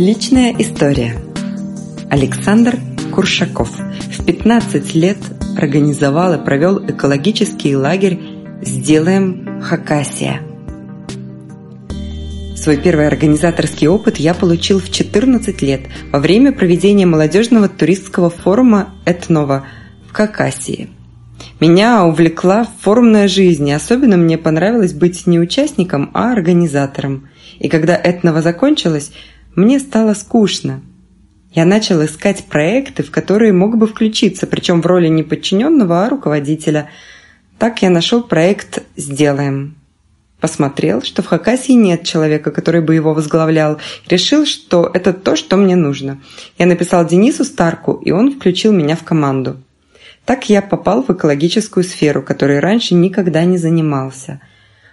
Личная история. Александр Куршаков в 15 лет организовал и провел экологический лагерь «Сделаем Хакасия». Свой первый организаторский опыт я получил в 14 лет во время проведения молодежного туристского форума «Этнова» в Хакасии. Меня увлекла форумная жизнь, и особенно мне понравилось быть не участником, а организатором. И когда «Этнова» закончилась, мне стало скучно. Я начал искать проекты, в которые мог бы включиться, причем в роли не подчиненного, а руководителя. Так я нашел проект «Сделаем». Посмотрел, что в Хакасии нет человека, который бы его возглавлял. Решил, что это то, что мне нужно. Я написал Денису Старку, и он включил меня в команду. Так я попал в экологическую сферу, которой раньше никогда не занимался.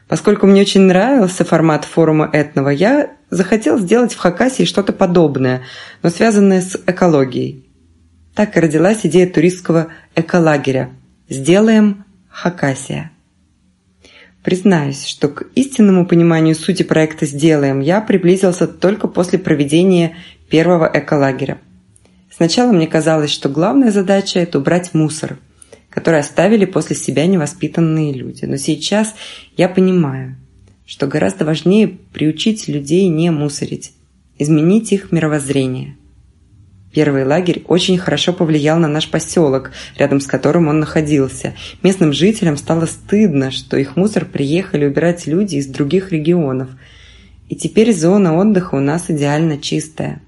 Поскольку мне очень нравился формат форума Этного, я захотел сделать в Хакасии что-то подобное, но связанное с экологией. Так и родилась идея туристского эколагеря «Сделаем Хакасия». Признаюсь, что к истинному пониманию сути проекта «Сделаем» я приблизился только после проведения первого эколагеря. Сначала мне казалось, что главная задача – это убрать мусор, который оставили после себя невоспитанные люди. Но сейчас я понимаю, что гораздо важнее приучить людей не мусорить, изменить их мировоззрение. Первый лагерь очень хорошо повлиял на наш поселок, рядом с которым он находился. Местным жителям стало стыдно, что их мусор приехали убирать люди из других регионов. И теперь зона отдыха у нас идеально чистая –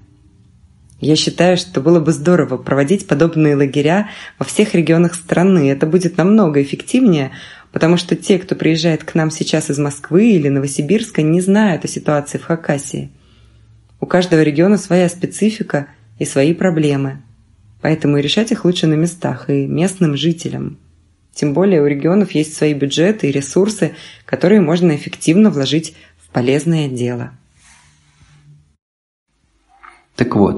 я считаю, что было бы здорово проводить подобные лагеря во всех регионах страны. Это будет намного эффективнее, потому что те, кто приезжает к нам сейчас из Москвы или Новосибирска, не знают о ситуации в Хакасии. У каждого региона своя специфика и свои проблемы. Поэтому решать их лучше на местах и местным жителям. Тем более у регионов есть свои бюджеты и ресурсы, которые можно эффективно вложить в полезное дело. Так вот,